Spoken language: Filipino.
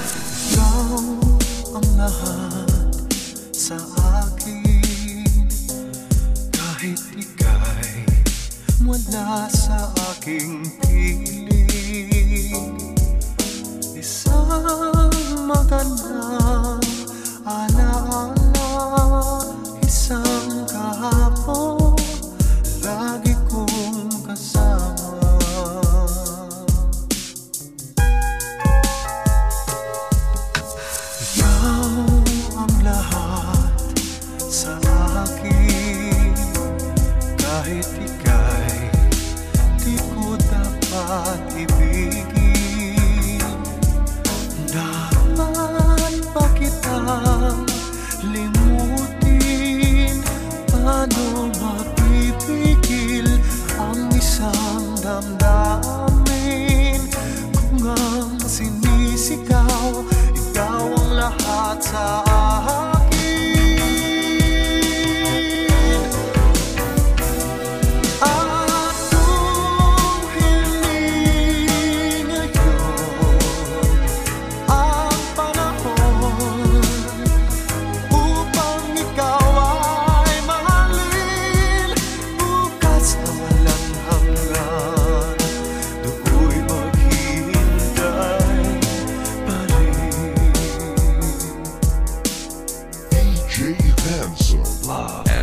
Ikaw ang lahat sa akin. Kahit ika'y wala sa aking piling Isang maganda kahit ika'y di ko dapat ibigin Dapat ba kitang limutin? Paano mapipigil ang isang damdamin? Kung ang sinisigaw handsome. Love.